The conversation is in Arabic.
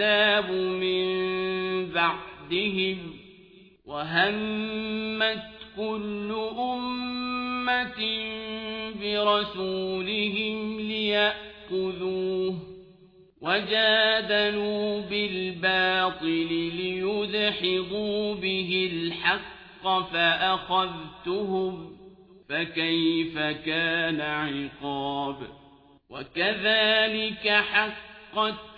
من بعدهم وهمت كل أمة برسولهم ليأخذوه وجادلوا بالباطل ليدحضوا به الحق فأخذتهم فكيف كان عقاب وكذلك حقت